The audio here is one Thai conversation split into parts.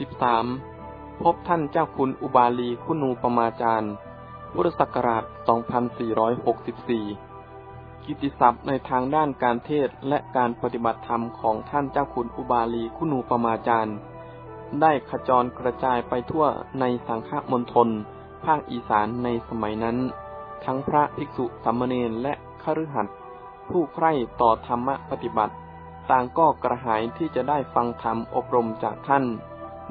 สิบสามพบท่านเจ้าคุณอุบาลีคุณูปมาจารย์พุทธศักราช 2464 กิติศัพท์ในทางด้านการเทศและการปฏิบัติธรรมของท่านเจ้าคุณอุบาลีคุณูปมาจารย์ ได้ขจรกระจายไปทั่วในสังฆมณฑลภาคอีสานในสมัยนั้น ทั้งพระภิกษุสามเณรและคฤหัสถ์ผู้ใคร่ต่อธรรมปฏิบัติ ต่างก็กระหายที่จะได้ฟังธรรมอบรมจากท่าน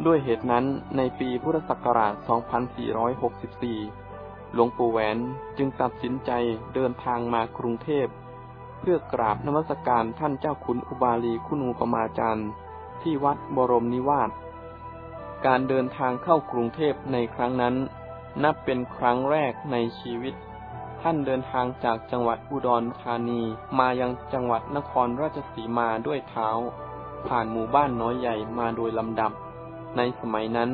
ด้วยเหตุนั้นในปีพุทธศักราช 2464 หลวงปู่แหวนจึงตัดสินใจเดินทางมากรุงเทพ เพื่อกราบนมัสการท่านเจ้าคุณอุบาลีคุณูปมาจารย์ ที่วัดบรมนิวาส การเดินทางเข้ากรุงเทพในครั้งนั้น นับเป็นครั้งแรกในชีวิต ท่านเดินทางจากจังหวัดอุดรธานีมายังจังหวัดนครราชสีมาด้วยเท้า ผ่านหมู่บ้านน้อยใหญ่มาโดยลำดับ ในสมัยนั้น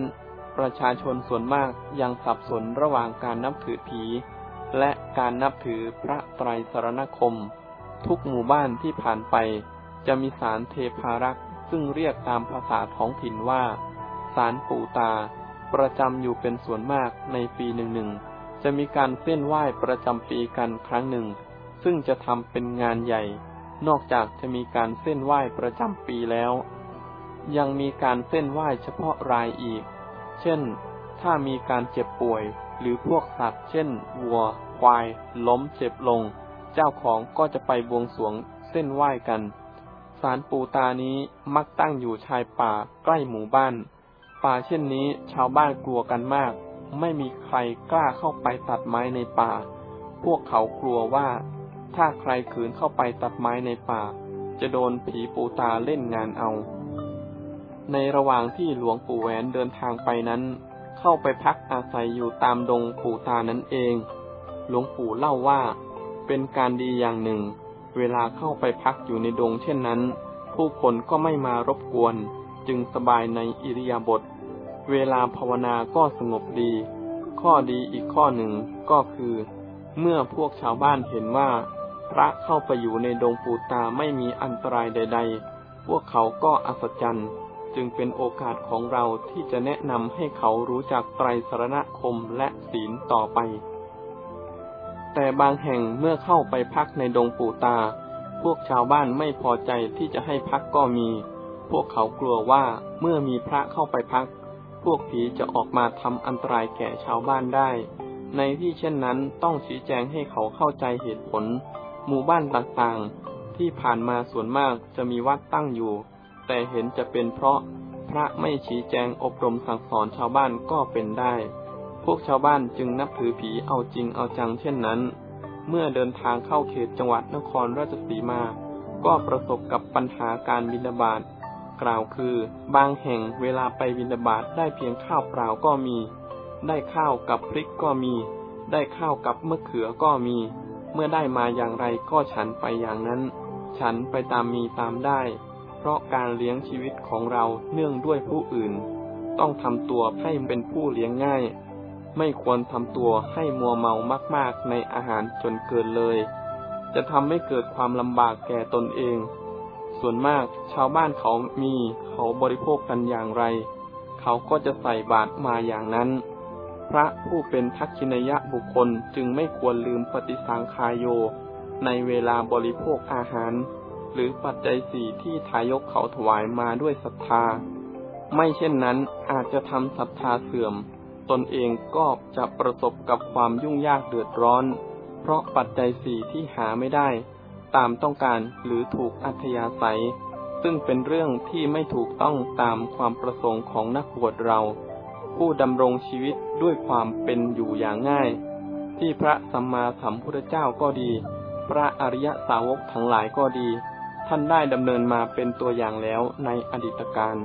ประชาชนส่วนมากยังสับสนระหว่างการนับถือผี และการนับถือพระไตรสรณคม ทุกหมู่บ้านที่ผ่านไป จะมีสารเทพารักษ์ซึ่งเรียกตามภาษาท้องถิ่นว่า สารปู่ตา ประจำอยู่เป็นส่วนมากในปีหนึ่งหนึ่งจะมีการเส้นไหว้ประจำปีกันครั้งหนึ่ง ซึ่งจะทำเป็นงานใหญ่ นอกจากจะมีการเส้นไหว้ประจำปีแล้ว ยังมีการเส้นไหว้เฉพาะรายอีก เช่น ถ้ามีการเจ็บป่วยหรือพวกสัตว์ เช่น วัว ควาย ล้มเจ็บลง เจ้าของก็จะไปบวงสรวงเส้นไหว้กันสารปูตานี้มักตั้งอยู่ชายป่าใกล้หมู่บ้าน ป่าเช่นนี้ชาวบ้านกลัวกันมาก ไม่มีใครกล้าเข้าไปตัดไม้ในป่า พวกเขากลัวว่า ถ้าใครขืนเข้าไปตัดไม้ในป่า จะโดนผีปูตาเล่นงานเอา ในระหว่างที่หลวงปู่แหวนเดินทางไปนั้น เข้าไปพักอาศัยอยู่ตามดงปู่ตานั้นเอง หลวงปู่เล่าว่า เป็นการดีอย่างหนึ่ง เวลาเข้าไปพักอยู่ในดงเช่นนั้น ผู้คนก็ไม่มารบกวน จึงสบายในอิริยาบถ เวลาภาวนาก็สงบดี ข้อดีอีกข้อหนึ่งก็คือ เมื่อพวกชาวบ้านเห็นว่า พระเข้าไปอยู่ในดงปูตาไม่มีอันตรายใด ๆ พวกเขาก็อัศจรรย์ จึงเป็นโอกาสของเราที่จะแนะนำให้เขารู้จักไตรสรณคมและศีลต่อไป แต่บางแห่งเมื่อเข้าไปพักในดงปูตา พวกชาวบ้านไม่พอใจที่จะให้พักก็มี พวกเขากลัวว่าเมื่อมีพระเข้าไปพัก พวกผีจะออกมาทำอันตรายแก่ชาวบ้านได้ ในที่เช่นนั้นต้องชี้แจงให้เขาเข้าใจเหตุผล หมู่บ้านต่างๆ ที่ผ่านมาส่วนมากจะมีวัดตั้งอยู่ แต่เห็นจะเป็นเพราะพระไม่ชี้แจงอบรมสั่งสอนชาวบ้านก็เป็นได้ พวกชาวบ้านจึงนับถือผีเอาจริงเอาจังเช่นนั้น เมื่อเดินทางเข้าเขตจังหวัดนครราชสีมา ก็ประสบกับปัญหาการบิณฑบาตกล่าวคือ บางแห่งเวลาไปบิณฑบาตได้เพียงข้าวเปล่าก็มี ได้ข้าวกับพริกก็มี ได้ข้าวกับมะเขือก็มี เมื่อได้มาอย่างไรก็ฉันไปอย่างนั้น ฉันไปตามมีตามได้ ราะการเลี้ยงชีวิตของเราเนื่องด้วยผู้อื่น ต้องทำตัวให้เป็นผู้เลี้ยงง่าย ไม่ควรทำตัวให้มัวเมามาก ๆ ในอาหารจนเกินเลย จะทำให้เกิดความลำบากแก่ตนเอง ส่วนมากชาวบ้านเขามีเขาบริโภคกันอย่างไร เขาก็จะใส่บาตรมาอย่างนั้น พระผู้เป็นทักษิณยะบุคคลจึงไม่ควรลืมปฏิสังขายโย ในเวลาบริโภคอาหาร หรือปัจจัยสี่ที่ทายกเขาถวายมาด้วยศรัทธา ไม่เช่นนั้นอาจจะทำศรัทธาเสื่อม ตนเองก็จะประสบกับความยุ่งยากเดือดร้อน เพราะปัจจัยสี่ที่หาไม่ได้ ตามต้องการหรือถูกอัธยาศัย ซึ่งเป็นเรื่องที่ไม่ถูกต้องตามความประสงค์ของนักบวชเรา ผู้ดำรงชีวิตด้วยความเป็นอยู่อย่างง่าย ที่พระสัมมาสัมพุทธเจ้าก็ดีพระอริยสาวกทั้งหลายก็ดี ท่านได้ดำเนินมาเป็นตัวอย่างแล้วในอดีตการ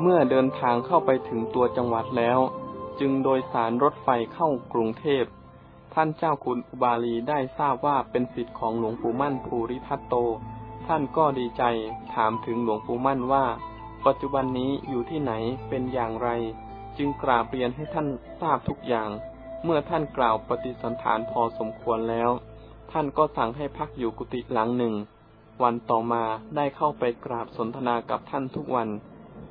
เมื่อเดินทางเข้าไปถึงตัวจังหวัดแล้ว จึงโดยสารรถไฟเข้ากรุงเทพ ท่านเจ้าคุณอุบาลีได้ทราบว่าเป็นสิทธิ์ของหลวงปู่มั่นภูริทัตโต ท่านก็ดีใจถามถึงหลวงปู่มั่นว่า ปัจจุบันนี้อยู่ที่ไหนเป็นอย่างไร จึงกราบเรียนให้ท่านทราบทุกอย่าง เมื่อท่านกล่าวปฏิสันฐานพอสมควรแล้ว ท่านก็สั่งให้พักอยู่กุฏิหลังหนึ่ง วันต่อมาได้เข้าไปกราบสนทนากับท่านทุกวัน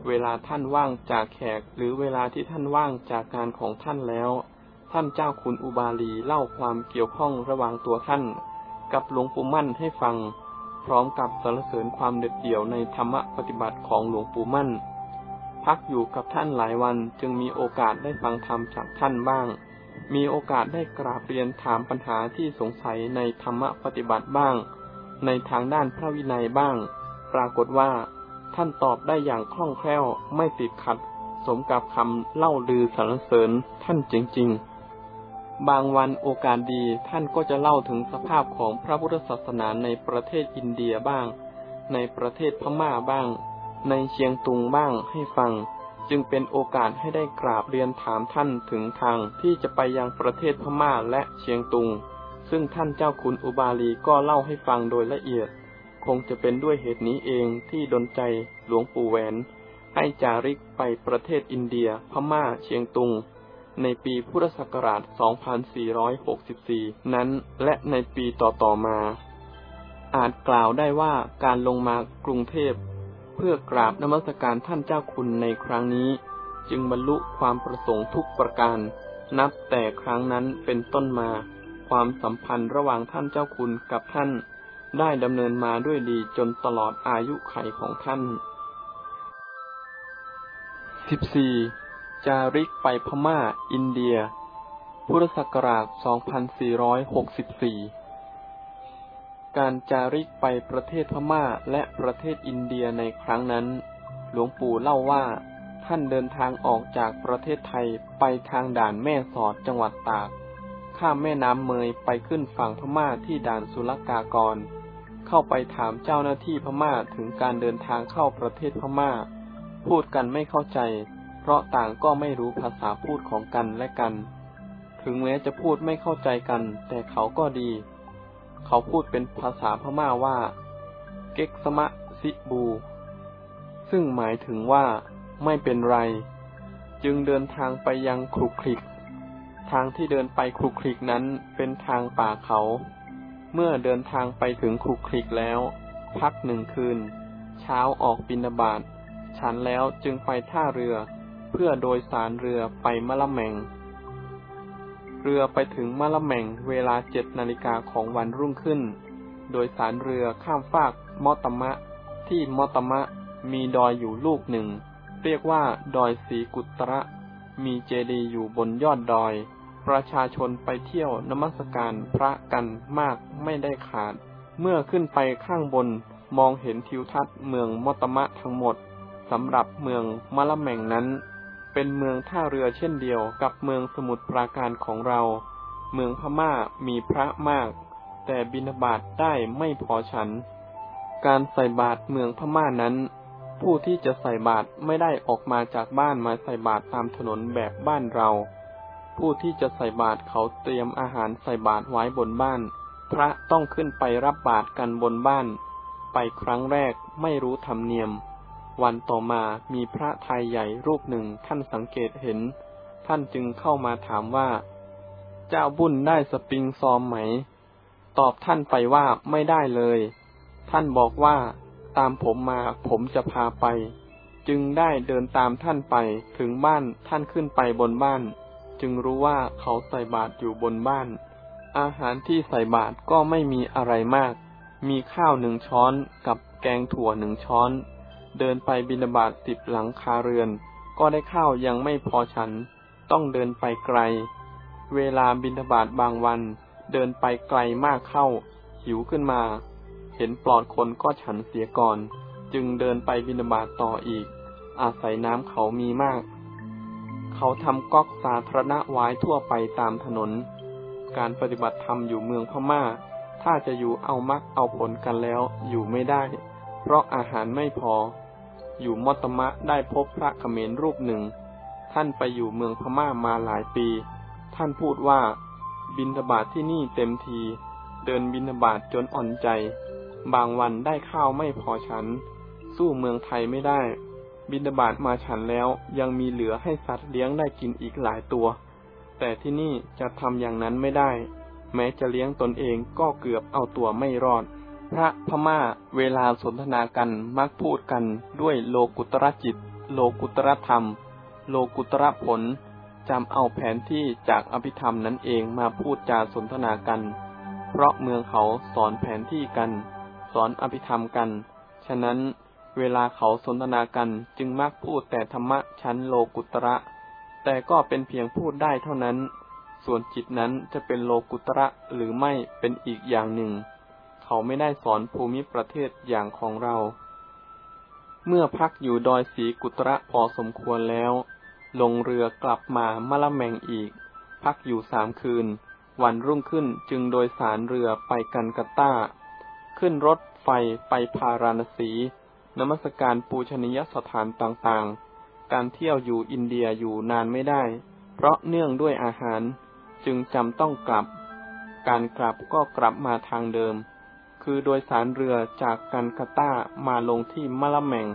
เวลาท่านว่างจากแขกหรือเวลาที่ท่านว่างจากงานของท่านแล้ว ท่านเจ้าคุณอุบาลีเล่าความเกี่ยวข้องระหว่างตัวท่าน กับหลวงปู่มั่นให้ฟัง พร้อมกับสรรเสริญความเด็ดเดี่ยวในธรรมปฏิบัติของหลวงปู่มั่น พักอยู่กับท่านหลายวันจึงมีโอกาสได้ฟังธรรมจากท่านบ้าง มีโอกาสได้กราบเรียนถามปัญหาที่สงสัยในธรรมปฏิบัติบ้าง ในทางด้านพระวินัยบ้าง ปรากฏว่า ท่านตอบได้อย่างคล่องแคล่วไม่ติดขัด สมกับคำเล่าลือสรรเสริญท่านจริง ๆ บางวันโอกาสดีท่านก็จะเล่าถึงสภาพของพระพุทธศาสนาในประเทศอินเดียบ้าง ในประเทศพม่าบ้าง ในเชียงตุงบ้างให้ฟัง จึงเป็นโอกาสให้ได้กราบเรียนถามท่านถึงทางที่จะไปยังประเทศพม่าและเชียงตุง ซึ่งท่านเจ้าคุณอุบาลีก็เล่าให้ฟังโดยละเอียด คงจะเป็นด้วยเหตุนี้เองที่ดนใจหลวงปู่แหวน ให้จาริกไปประเทศอินเดีย พม่า เชียงตุง ในปีพุทธศักราช 2464 นั้นและในปีต่อๆมา อาจกล่าวได้ว่าการลงมากรุงเทพ เพื่อกราบนมัสการท่านเจ้าคุณในครั้งนี้ จึงบรรลุความประสงค์ทุกประการ นับแต่ครั้งนั้นเป็นต้นมา ความสัมพันธ์ระหว่างท่านเจ้าคุณกับท่าน ได้ดำเนินมาด้วยดีจนตลอดอายุไขของท่าน 14. จาริกไปพม่า อินเดีย พุทธศักราช 2464 การจาริกไปประเทศพม่าและประเทศอินเดียในครั้งนั้น หลวงปู่เล่าว่าท่านเดินทางออกจากประเทศไทยไปทางด่านแม่สอดจังหวัดตาก ข้ามแม่น้ำเมยไปขึ้นฝั่งพม่าที่ด่านสุลกากร เข้าไปถามเจ้าหน้าที่พม่าถึงการเดินทางเข้าประเทศพม่า พูดกันไม่เข้าใจ เพราะต่างก็ไม่รู้ภาษาพูดของกันและกัน ถึงแม้จะพูดไม่เข้าใจกัน แต่เขาก็ดี เขาพูดเป็นภาษาพม่าว่า เก็กสมะซิบู ซึ่งหมายถึงว่า ไม่เป็นไร จึงเดินทางไปยังครุกคลิก ทางที่เดินไปครุกคลิกนั้นเป็นทางป่าเขา เมื่อเดินทางไปถึงคุกคลิกแล้ว พักหนึ่งคืน เช้าออกบินาบาตฉันแล้วจึงไปท่าเรือ เพื่อโดยสารเรือไปมะละแมง เรือไปถึงมะละแมงเวลาเจ็ดนาฬิกาของวันรุ่งขึ้น โดยสารเรือข้ามฟากมอตมะ ที่มอตมะมีดอยอยู่ลูกหนึ่ง เรียกว่าดอยสีกุตระ มีเจดีย์อยู่บนยอดดอย ประชาชนไปเที่ยวนมัสการพระกันมากไม่ได้ขาด เมื่อขึ้นไปข้างบนมองเห็นทิวทัศน์เมืองมอตมะทั้งหมดสำหรับเมืองมะละแมงนั้น เป็นเมืองท่าเรือเช่นเดียวกับเมืองสมุทรปราการของเรา เมืองพม่ามีพระมาก แต่บิณฑบาตได้ไม่พอฉัน การใส่บาตรเมืองพม่านั้น ผู้ที่จะใส่บาตรไม่ได้ออกมาจากบ้านมาใส่บาตรตามถนนแบบบ้านเรา ผู้ที่จะใส่บาตรเขาเตรียมอาหารใส่บาตรไว้บนบ้าน พระต้องขึ้นไปรับบาตรกันบนบ้าน ไปครั้งแรกไม่รู้ธรรมเนียม วันต่อมามีพระไทยใหญ่รูปหนึ่งท่านสังเกตเห็น ท่านจึงเข้ามาถามว่า เจ้าบุญได้สปริงซอมไหม ตอบท่านไปว่าไม่ได้เลย ท่านบอกว่า ตามผมมาผมจะพาไป จึงได้เดินตามท่านไปถึงบ้านท่านขึ้นไปบนบ้าน จึงรู้ว่าเขาใส่บาตรอยู่บนบ้าน อาหารที่ใส่บาตรก็ไม่มีอะไรมาก มีข้าวหนึ่งช้อนกับแกงถั่วหนึ่งช้อน เดินไปบินาบาตติดหลังคาเรือน ก็ได้ข้าวยังไม่พอฉัน ต้องเดินไปไกล เวลาบินาบาตบางวัน เดินไปไกลมากเข้า หิวขึ้นมา เห็นปลอดคนก็ฉันเสียก่อน จึงเดินไปบินาบาตต่ออีก อาศัยน้ำเขามีมาก เขาทำก๊อกสาธารณะไว้ทั่วไปตามถนน การปฏิบัติธรรมอยู่เมืองพม่า ถ้าจะอยู่เอามักเอาผลกันแล้วอยู่ไม่ได้ เพราะอาหารไม่พอ อยู่มอตมะได้พบพระเขมรรูปหนึ่ง ท่านไปอยู่เมืองพม่ามาหลายปี ท่านพูดว่า บินทบาทที่นี่เต็มที เดินบินทบาทจนอ่อนใจ บางวันได้ข้าวไม่พอฉัน สู้เมืองไทยไม่ได้ บินาบาตมาฉันแล้วยังมีเหลือให้สัตว์เลี้ยงได้กินอีกหลายตัว แต่ที่นี่จะทำอย่างนั้นไม่ได้ แม้จะเลี้ยงตนเองก็เกือบเอาตัวไม่รอด พระพม่าเวลาสนทนากันมักพูดกันด้วยโลกุตรจิต โลกุตรธรรม โลกุตระผลจำเอาแผนที่จากอภิธรรมนั้นเองมาพูดจาสนทนากัน เพราะเมืองเขาสอนแผนที่กัน สอนอภิธรรมกัน ฉะนั้น เวลาเขาสนทนากันจึงมักพูดแต่ธรรมะชั้นโลกุตระ แต่ก็เป็นเพียงพูดได้เท่านั้น ส่วนจิตนั้นจะเป็นโลกุตระหรือไม่เป็นอีกอย่างหนึ่ง เขาไม่ได้สอนภูมิประเทศอย่างของเรา เมื่อพักอยู่ดอยสีกุตระพอสมควรแล้ว ลงเรือกลับมามะละแมงอีก พักอยู่สามคืน วันรุ่งขึ้นจึงโดยสารเรือไปกันกาตาขึ้นรถไฟไปพาราณสี นมัสการปูชนียสถานต่างๆ การเที่ยวอยู่อินเดียอยู่นานไม่ได้ เพราะเนื่องด้วยอาหารจึงจำต้องกลับ การกลับก็กลับมาทางเดิม คือโดยสารเรือจากกันกาตามาลงที่มะละแมง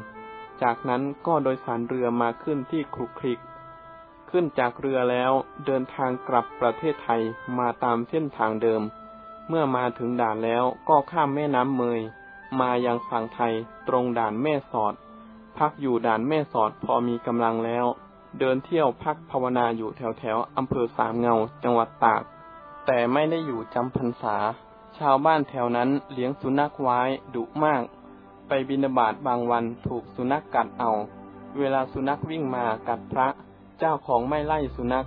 จากนั้นก็โดยสารเรือมาขึ้นที่ครุกคลิก ขึ้นจากเรือแล้วเดินทางกลับประเทศไทยมาตามเส้นทางเดิม เมื่อมาถึงด่านแล้วก็ข้ามแม่น้ำเมย มายังฝั่งไทยตรงด่านแม่สอด พักอยู่ด่านแม่สอดพอมีกำลังแล้ว เดินเที่ยวพักภาวนาอยู่แถวแถวอำเภอสามเงาจังหวัดตาก แต่ไม่ได้อยู่จำพรรษา ชาวบ้านแถวนั้นเลี้ยงสุนัขไว้ดุมาก ไปบินาบาตบางวันถูกสุนัขกกัดเอา เวลาสุนัขวิ่งมากัดพระ เจ้าของไม่ไล่สุนัข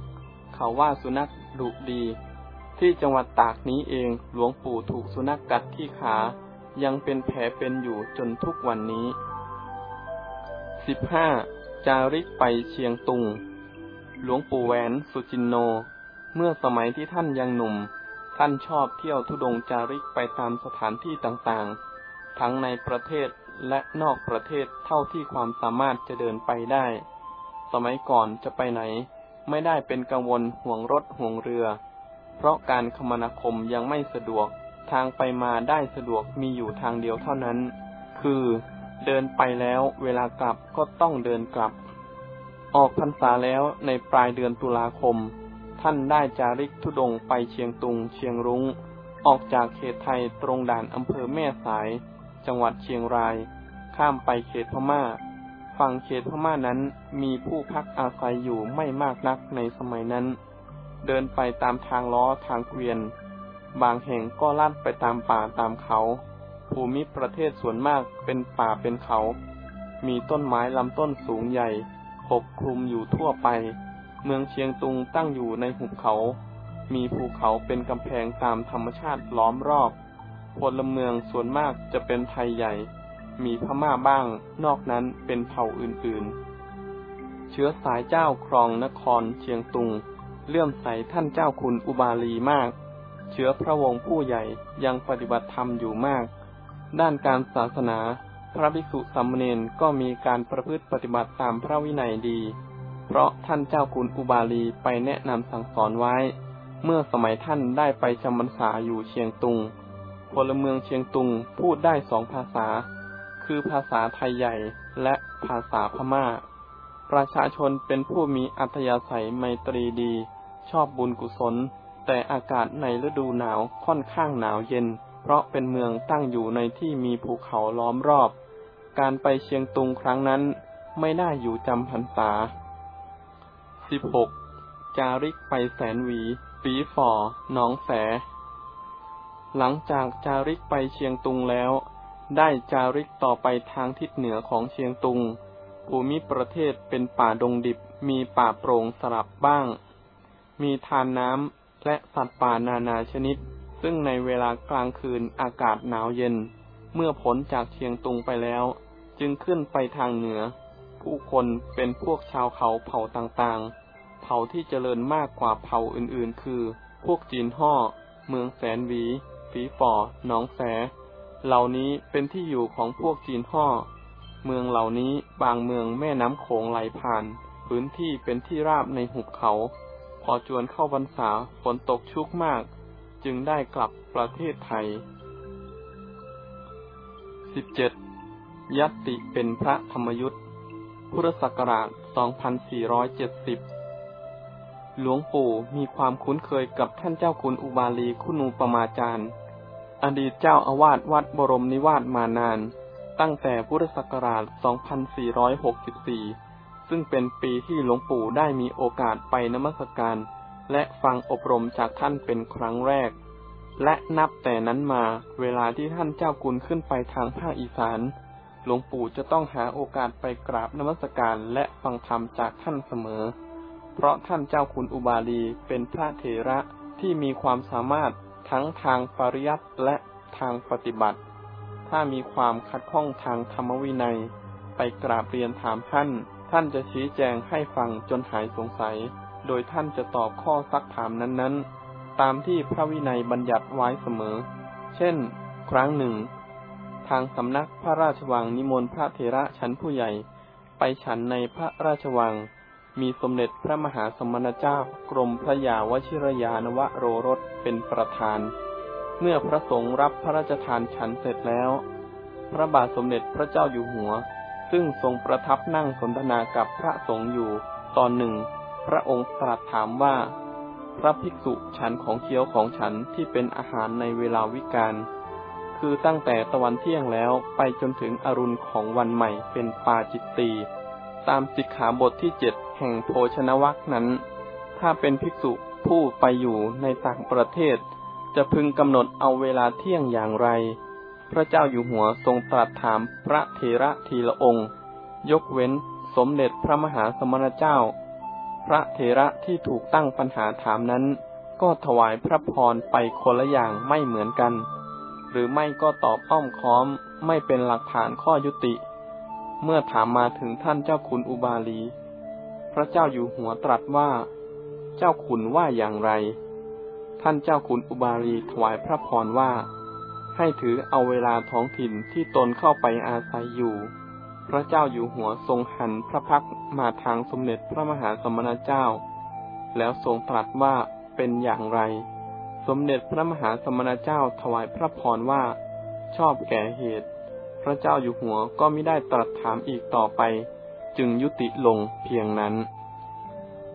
เขาว่าสุนัขดุดี ที่จังหวัดตากนี้เองหลวงปู่ถูกสุนัขกกัดที่ขา ยังเป็นแผลเป็นอยู่จนทุกวันนี้สิบห้าจาริกไปเชียงตุง หลวงปู่แหวนสุจินโน เมื่อสมัยที่ท่านยังหนุ่ม ท่านชอบเที่ยวทุดงจาริกไปตามสถานที่ต่างๆ ทั้งในประเทศและนอกประเทศเท่าที่ความสามารถจะเดินไปได้ สมัยก่อนจะไปไหน ไม่ได้เป็นกังวลห่วงรถห่วงเรือ เพราะการคมนาคมยังไม่สะดวก ทางไปมาได้สะดวกมีอยู่ทางเดียวเท่านั้น คือเดินไปแล้วเวลากลับก็ต้องเดินกลับ ออกพรรษาแล้วในปลายเดือนตุลาคม ท่านได้จาริกทุดงไปเชียงตุง เชียงรุง้ง ออกจากเขตไทยตรงด่านอำเภอแม่สาย จังหวัดเชียงราย ข้ามไปเขตพม่า ฝั่งเขตพม่านั้นมีผู้พักอาศัยอยู่ไม่มากนักในสมัยนั้น เดินไปตามทางล้อทางเกวียน บางแห่งก็ลัดไปตามป่าตามเขา ภูมิประเทศส่วนมากเป็นป่าเป็นเขา มีต้นไม้ลำต้นสูงใหญ่ปกคลุมอยู่ทั่วไป เมืองเชียงตุงตั้งอยู่ในหุบเขา มีภูเขาเป็นกำแพงตามธรรมชาติล้อมรอบพลเมืองส่วนมากจะเป็นไทยใหญ่ มีพม่าบ้าง นอกนั้นเป็นเผ่าอื่นๆ เชื้อสายเจ้าครองนครเชียงตุง เลื่อมใสท่านเจ้าคุณอุบาลีมาก เชื้อพระวงศ์ผู้ใหญ่ยังปฏิบัติธรรมอยู่มาก ด้านการศาสนา พระภิกษุสามเณรก็มีการประพฤติปฏิบัติตามพระวินัยดี เพราะท่านเจ้าคุณอุบาลีไปแนะนำสั่งสอนไว้ เมื่อสมัยท่านได้ไปจำพรรษาอยู่เชียงตุงพลเมืองเชียงตุงพูดได้สองภาษา คือภาษาไทยใหญ่และภาษาพมา่า ประชาชนเป็นผู้มีอัธยาศัยไมตรีดี ชอบบุญกุศล แต่อากาศในฤดูหนาวค่อนข้างหนาวเย็น เพราะเป็นเมืองตั้งอยู่ในที่มีภูเขาล้อมรอบ การไปเชียงตุงครั้งนั้น ไม่ได้อยู่จำพรรษา 16. จาริกไปแสนหวี ปีฝอน้องแส หลังจากจาริกไปเชียงตุงแล้ว ได้จาริกต่อไปทางทิศเหนือของเชียงตุง ภูมิประเทศเป็นป่าดงดิบ มีป่าโปร่งสลับบ้าง มีทานน้ำ และสัตว์ป่านานาชนิด ซึ่งในเวลากลางคืนอากาศหนาวเย็น เมื่อผลจากเชียงตุงไปแล้ว จึงขึ้นไปทางเหนือ ผู้คนเป็นพวกชาวเขาเผ่าต่างๆ เผ่าที่เจริญมากกว่าเผ่าอื่นๆ คือ พวกจีนห่อ เมืองแสนหวี ฝีฝ่อน้องแส เหล่านี้เป็นที่อยู่ของพวกจีนห่อ เมืองเหล่านี้บางเมืองแม่น้ำโขงไหลผ่าน พื้นที่เป็นที่ราบในหุบเขา พอจวนเข้าพรรษาฝนตกชุกมาก จึงได้กลับประเทศไทย 17. ยัตติเป็นพระธรรมยุทธ์พุทธศักราช 2470 หลวงปู่มีความคุ้นเคยกับท่านเจ้าคุณอุบาลีคุณูปมาจารย์ อดีตเจ้าอาวาสวัดบรมนิวาสมานาน ตั้งแต่พุทธศักราช 2464 ซึ่งเป็นปีที่หลวงปู่ได้มีโอกาสไปนมัสการ และฟังอบรมจากท่านเป็นครั้งแรก และนับแต่นั้นมาเวลาที่ท่านเจ้าคุณขึ้นไปทางภาคอีสาน หลวงปู่จะต้องหาโอกาสไปกราบนมัสการและฟังธรรมจากท่านเสมอ เพราะท่านเจ้าคุณอุบาลีเป็นพระเถระที่มีความสามารถทั้งทางปริยัติและทางปฏิบัติ ถ้ามีความขัดข้องทางธรรมวินัย ไปกราบเรียนถามท่าน ท่านจะชี้แจงให้ฟังจนหายสงสัย โดยท่านจะตอบข้อซักถามนั้นๆ ตามที่พระวินัยบัญญัติไว้เสมอ เช่น ครั้งหนึ่ง ทางสำนักพระราชวังนิมนต์พระเถระชั้นผู้ใหญ่ ไปฉันในพระราชวัง มีสมเด็จพระมหาสมณเจ้ากรมพระยาวชิรยานวโรรสเป็นประธาน เมื่อพระสงฆ์รับพระราชทานฉันเสร็จแล้ว พระบาทสมเด็จพระเจ้าอยู่หัว ซึ่งทรงประทับนั่งสนทนากับพระสงฆ์อยู่ ตอนหนึ่ง พระองค์ตรัสถามว่า พระภิกษุฉันของเคี้ยวของฉันที่เป็นอาหารในเวลาวิกาลคือตั้งแต่ตะวันเที่ยงแล้วไปจนถึงอรุณของวันใหม่เป็นปาจิตตีตามสิกขาบทที่เจ็ดแห่งโภชนวัคนั้น ถ้าเป็นภิกษุผู้ไปอยู่ในต่างประเทศ จะพึงกำหนดเอาเวลาเที่ยงอย่างไร พระเจ้าอยู่หัวทรงตรัสถามพระเถระทีละองค์ ยกเว้นสมเด็จพระมหาสมณเจ้า พระเถระที่ถูกตั้งปัญหาถามนั้น ก็ถวายพระพรไปคนละอย่างไม่เหมือนกัน หรือไม่ก็ตอบอ้อมค้อมไม่เป็นหลักฐานข้อยุติ เมื่อถามมาถึงท่านเจ้าคุณอุบาลี พระเจ้าอยู่หัวตรัสว่า เจ้าขุนว่าอย่างไร ท่านเจ้าขุนอุบาลีถวายพระพรว่า ให้ถือเอาเวลาท้องถิ่นที่ตนเข้าไปอาศัยอยู่ พระเจ้าอยู่หัวทรงหันพระพักมาทางสมเด็จพระมหาสมณเจ้า แล้วทรงตรัสว่าเป็นอย่างไร สมเด็จพระมหาสมณเจ้าถวายพระพรว่า ชอบแก่เหตุ พระเจ้าอยู่หัวก็ไม่ได้ตรัสถามอีกต่อไป จึงยุติลงเพียงนั้น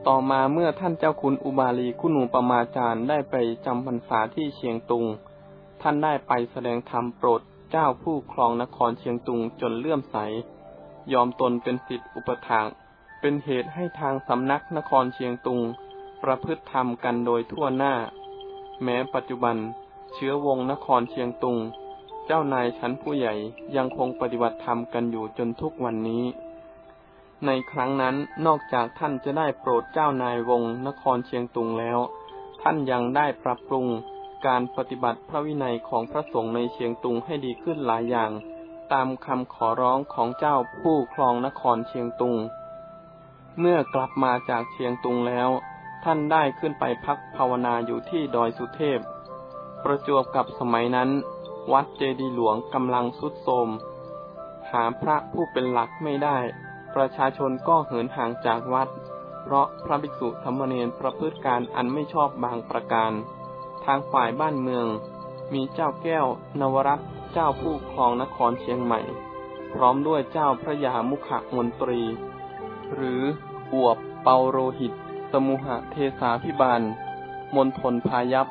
ต่อมาเมื่อท่านเจ้าคุณอุบาลีคุณูปมาจารย์ได้ไปจำพรรษาที่เชียงตุง ท่านได้ไปแสดงธรรมโปรดเจ้าผู้ครองนครเชียงตุงจนเลื่อมใส ยอมตนเป็นสิทธิอุปถากเป็นเหตุให้ทางสำนักนครเชียงตุง ประพฤติธรรมกันโดยทั่วหน้า แม้ปัจจุบันเชื้อวงนครเชียงตุง เจ้านายชั้นผู้ใหญ่ยังคงปฏิบัติธรรมกันอยู่จนทุกวันนี้ ในครั้งนั้นนอกจากท่านจะได้โปรดเจ้านายวงนครเชียงตุงแล้ว ท่านยังได้ปรับปรุง การปฏิบัติพระวินัยของพระสงฆ์ในเชียงตุงให้ดีขึ้นหลายอย่าง ตามคำขอร้องของเจ้าผู้ครองนครเชียงตุง เมื่อกลับมาจากเชียงตุงแล้ว ท่านได้ขึ้นไปพักภาวนาอยู่ที่ดอยสุเทพ ประจวบกับสมัยนั้น วัดเจดีหลวงกำลังสุดโทรมหาพระผู้เป็นหลักไม่ได้ ประชาชนก็เหินห่างจากวัด เพราะพระภิกษุธรรมเนรประพฤติการอันไม่ชอบบางประการ ทางฝ่ายบ้านเมือง มีเจ้าแก้วนวรัตเจ้าผู้ครองนครเชียงใหม่ พร้อมด้วยเจ้าพระยามุขมนตรี หรืออวบเปาโรหิต สมุหเทสาพิบาลมณฑลพายัพ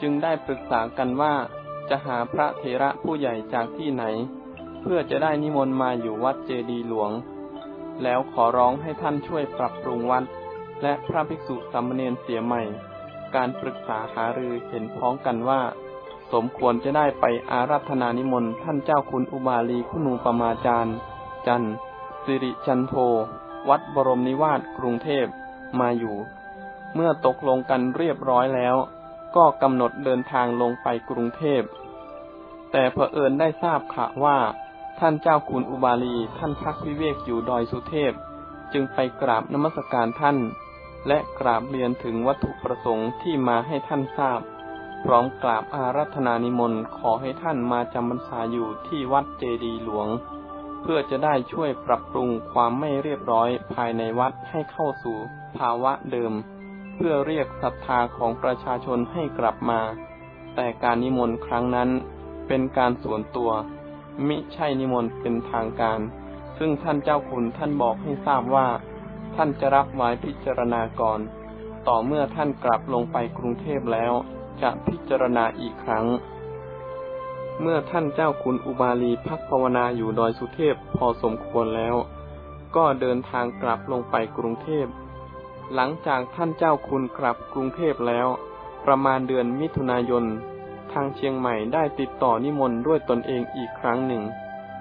จึงได้ปรึกษากันว่าจะหาพระเถระผู้ใหญ่จากที่ไหน เพื่อจะได้นิมนต์มาอยู่วัดเจดีหลวง แล้วขอร้องให้ท่านช่วยปรับปรุงวัด และพระภิกษุสามเณรเสียใหม่ การปรึกษาหารือเห็นพ้องกันว่า สมควรจะได้ไปอาราธนานิมนต์ท่านเจ้าคุณอุบาลีคุณูปมาจารย์ จันสิริจันโท วัดบรมนิวาสกรุงเทพมาอยู่ เมื่อตกลงกันเรียบร้อยแล้ว ก็กำหนดเดินทางลงไปกรุงเทพ แต่เผอิญได้ทราบข่าวว่า ท่านเจ้าคุณอุบาลีท่านพักวิเวกอยู่ดอยสุเทพ จึงไปกราบนมัสการท่าน และกราบเรียนถึงวัตถุประสงค์ที่มาให้ท่านทราบ พร้อมกราบอารัธนานิมนต์ขอให้ท่านมาจำพรรษาอยู่ที่วัดเจดีหลวง เพื่อจะได้ช่วยปรับปรุงความไม่เรียบร้อยภายในวัดให้เข้าสู่ภาวะเดิม เพื่อเรียกศรัทธาของประชาชนให้กลับมา แต่การนิมนต์ครั้งนั้นเป็นการส่วนตัว มิใช่นิมนต์เป็นทางการ ซึ่งท่านเจ้าคุณท่านบอกให้ทราบว่า ท่านจะรับไว้พิจารณาก่อน ต่อเมื่อท่านกลับลงไปกรุงเทพแล้ว จะพิจารณาอีกครั้ง เมื่อท่านเจ้าคุณอุบาลีพักภาวนาอยู่ดอยสุเทพพอสมควรแล้ว ก็เดินทางกลับลงไปกรุงเทพ หลังจากท่านเจ้าคุณกลับกรุงเทพแล้ว ประมาณเดือนมิถุนายน ทางเชียงใหม่ได้ติดต่อนิมนต์ด้วยตนเองอีกครั้งหนึ่ง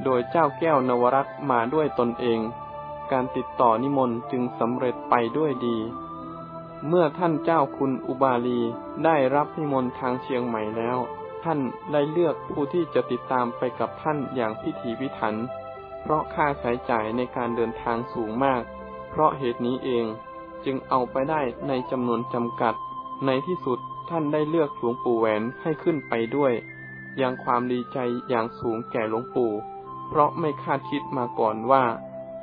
โดยเจ้าแก้วนวรัตมาด้วยตนเอง การติดต่อนิมนต์จึงสำเร็จไปด้วยดี เมื่อท่านเจ้าคุณอุบาลีได้รับนิมนต์ทางเชียงใหม่แล้ว ท่านได้เลือกผู้ที่จะติดตามไปกับท่านอย่างพิถีพิถัน เพราะค่าใช้จ่ายในการเดินทางสูงมาก เพราะเหตุนี้เองจึงเอาไปได้ในจำนวนจำกัด ในที่สุดท่านได้เลือกหลวงปู่แหวนให้ขึ้นไปด้วยยังความดีใจอย่างสูงแก่หลวงปู่ เพราะไม่คาดคิดมาก่อนว่า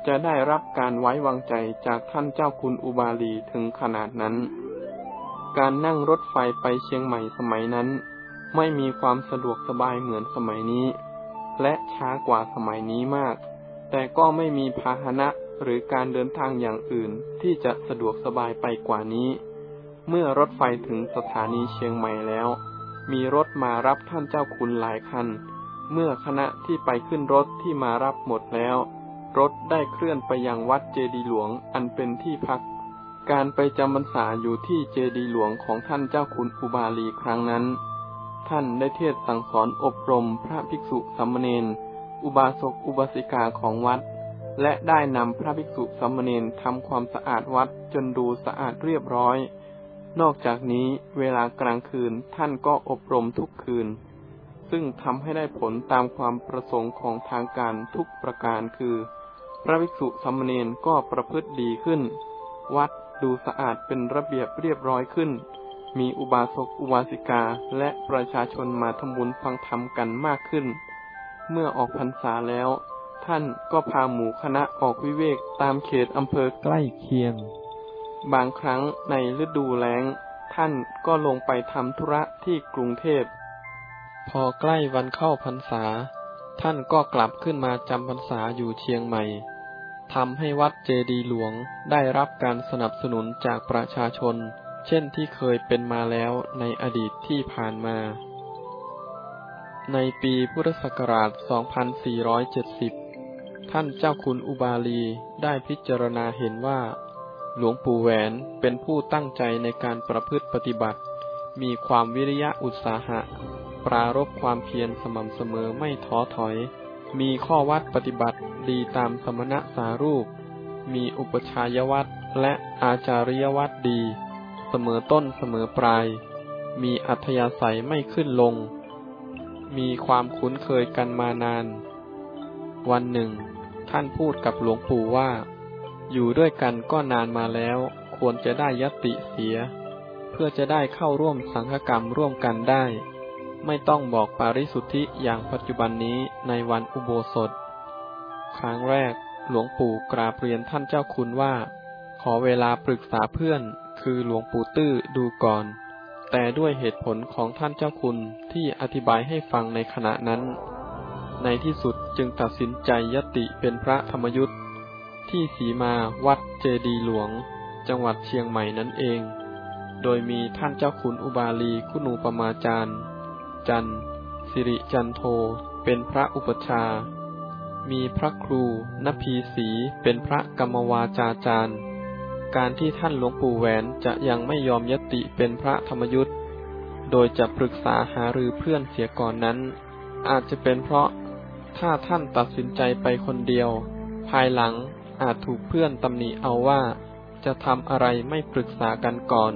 จะได้รับการไว้วางใจจากท่านเจ้าคุณอุบาลีถึงขนาดนั้น การนั่งรถไฟไปเชียงใหม่สมัยนั้น ไม่มีความสะดวกสบายเหมือนสมัยนี้ และช้ากว่าสมัยนี้มาก แต่ก็ไม่มีพาหนะหรือการเดินทางอย่างอื่นที่จะสะดวกสบายไปกว่านี้ เมื่อรถไฟถึงสถานีเชียงใหม่แล้ว มีรถมารับท่านเจ้าคุณหลายคัน เมื่อคณะที่ไปขึ้นรถที่มารับหมดแล้ว รถได้เคลื่อนไปยังวัดเจดีหลวงอันเป็นที่พัก การไปจำพรรษาอยู่ที่เจดีหลวงของท่านเจ้าคุณอุบาลีครั้งนั้น ท่านได้เทศสั่งสอนอบรมพระภิกษุสามเณรอุบาสกอุบาสิกาของวัด และได้นำพระภิกษุสามเณรทำความสะอาดวัดจนดูสะอาดเรียบร้อย นอกจากนี้เวลากลางคืนท่านก็อบรมทุกคืน ซึ่งทำให้ได้ผลตามความประสงค์ของทางการทุกประการคือ พระภิกษุสามเณรก็ประพฤติดีขึ้น วัดดูสะอาดเป็นระเบียบเรียบร้อยขึ้น มีอุบาสกอุบาสิกาและประชาชนมาทำบุญฟังธรรมกันมากขึ้น เมื่อออกพรรษาแล้ว ท่านก็พาหมู่คณะออกวิเวกตามเขตอำเภอใกล้เคียง บางครั้งในฤดูแล้ง ท่านก็ลงไปทำธุระที่กรุงเทพ พอใกล้วันเข้าพรรษา ท่านก็กลับขึ้นมาจำพรรษาอยู่เชียงใหม่ ทำให้วัดเจดีหลวงได้รับการสนับสนุนจากประชาชน เช่นที่เคยเป็นมาแล้วในอดีตที่ผ่านมา ในปีพุทธศักราช 2470 ท่านเจ้าคุณอุบาลีได้พิจารณาเห็นว่า หลวงปู่แหวนเป็นผู้ตั้งใจในการประพฤติปฏิบัติ มีความวิริยะอุตสาหะ ปรารบความเพียรสม่ำเสมอไม่ท้อถอย มีข้อวัดปฏิบัติดีตามสมณะสารูป มีอุปชายวัดและอาจาริยวัดดี เสมอต้นเสมอปลาย มีอัธยาศัยไม่ขึ้นลง มีความคุ้นเคยกันมานาน วันหนึ่ง ท่านพูดกับหลวงปู่ว่า อยู่ด้วยกันก็นานมาแล้ว ควรจะได้ยติเสีย เพื่อจะได้เข้าร่วมสังฆกรรมร่วมกันได้ ไม่ต้องบอกปาริสุทธิอย่างปัจจุบันนี้ในวันอุโบสถ ครั้งแรกหลวงปู่กราบเรียนท่านเจ้าคุณว่า ขอเวลาปรึกษาเพื่อน คือหลวงปู่ตื้อดูก่อน แต่ด้วยเหตุผลของท่านเจ้าคุณที่อธิบายให้ฟังในขณะนั้น ในที่สุดจึงตัดสินใจยติเป็นพระธรรมยุทธ์ที่สีมาวัดเจดีหลวง จังหวัดเชียงใหม่นั่นเอง โดยมีท่านเจ้าขุนอุบาลีคุณูปมาจารย์ จันสิริจันโท เป็นพระอุปชา มีพระครูนพีสีเป็นพระกรรมวาจาจารย์ การที่ท่านหลวงปู่แหวนจะยังไม่ยอมยติเป็นพระธรรมยุทธ์โดยจะปรึกษาหารือเพื่อนเสียก่อนนั้น อาจจะเป็นเพราะถ้าท่านตัดสินใจไปคนเดียว ภายหลังอาจถูกเพื่อนตำหนิเอาว่า จะทำอะไรไม่ปรึกษากันก่อน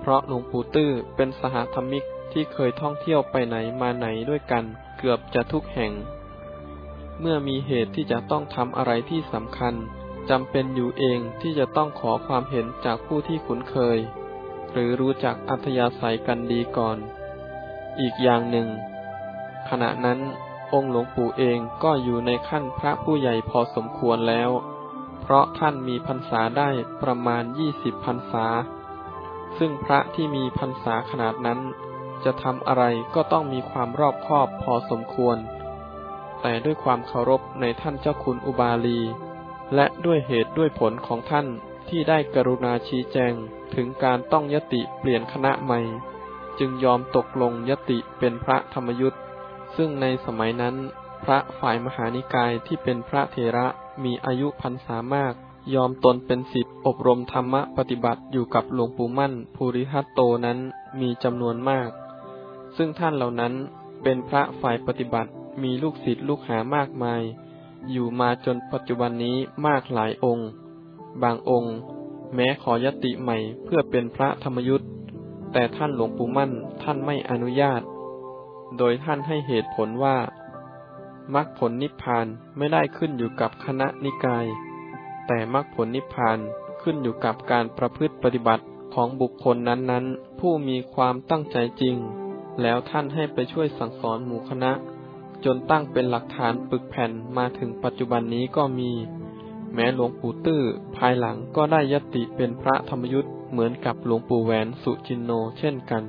เพราะหลวงปู่ตื้อเป็นสหธรรมิก ที่เคยท่องเที่ยวไปไหนมาไหนด้วยกันเกือบจะทุกแห่ง เมื่อมีเหตุที่จะต้องทำอะไรที่สำคัญจำเป็นอยู่เองที่จะต้องขอความเห็นจากผู้ที่คุ้นเคย หรือรู้จักอัธยาศัยกันดีก่อน อีกอย่างหนึ่ง ขณะนั้นองค์หลวงปู่เองก็อยู่ในขั้นพระผู้ใหญ่พอสมควรแล้ว เพราะท่านมีพรรษาได้ประมาณยี่สิบพรรษา ซึ่งพระที่มีพรรษาขนาดนั้น จะทำอะไรก็ต้องมีความรอบคอบพอสมควร แต่ด้วยความเคารพในท่านเจ้าคุณอุบาลี และด้วยเหตุด้วยผลของท่านที่ได้กรุณาชี้แจงถึงการต้องยติเปลี่ยนคณะใหม่ จึงยอมตกลงยติเป็นพระธรรมยุทธ์ซึ่งในสมัยนั้น พระฝ่ายมหานิกายที่เป็นพระเทระมีอายุพรรษามาก ยอมตนเป็นศิษย์อบรมธรรมะปฏิบัติอยู่กับหลวงปู่มั่นภูริทัตโตนั้นมีจำนวนมาก ซึ่งท่านเหล่านั้นเป็นพระฝ่ายปฏิบัติมีลูกศิษย์ลูกหามากมาย อยู่มาจนปัจจุบันนี้มากหลายองค์ บางองค์ แม้ขอยติใหม่เพื่อเป็นพระธรรมยุทธ์แต่ท่านหลวงปู่มั่นท่านไม่อนุญาต โดยท่านให้เหตุผลว่ามรรคผลนิพพานไม่ได้ขึ้นอยู่กับคณะนิกาย แต่มรรคผลนิพพานขึ้นอยู่กับการประพฤติปฏิบัติของบุคคลนั้นๆ ผู้มีความตั้งใจจริง แล้วท่านให้ไปช่วยสั่งสอนหมู่คณะ จนตั้งเป็นหลักฐานปึกแผ่นมาถึงปัจจุบันนี้ก็มี แม้หลวงปู่ตื้อภายหลังก็ได้ยติเป็นพระธรรมยุทธ์เหมือนกับหลวงปู่แหวนสุจินโนเช่นกัน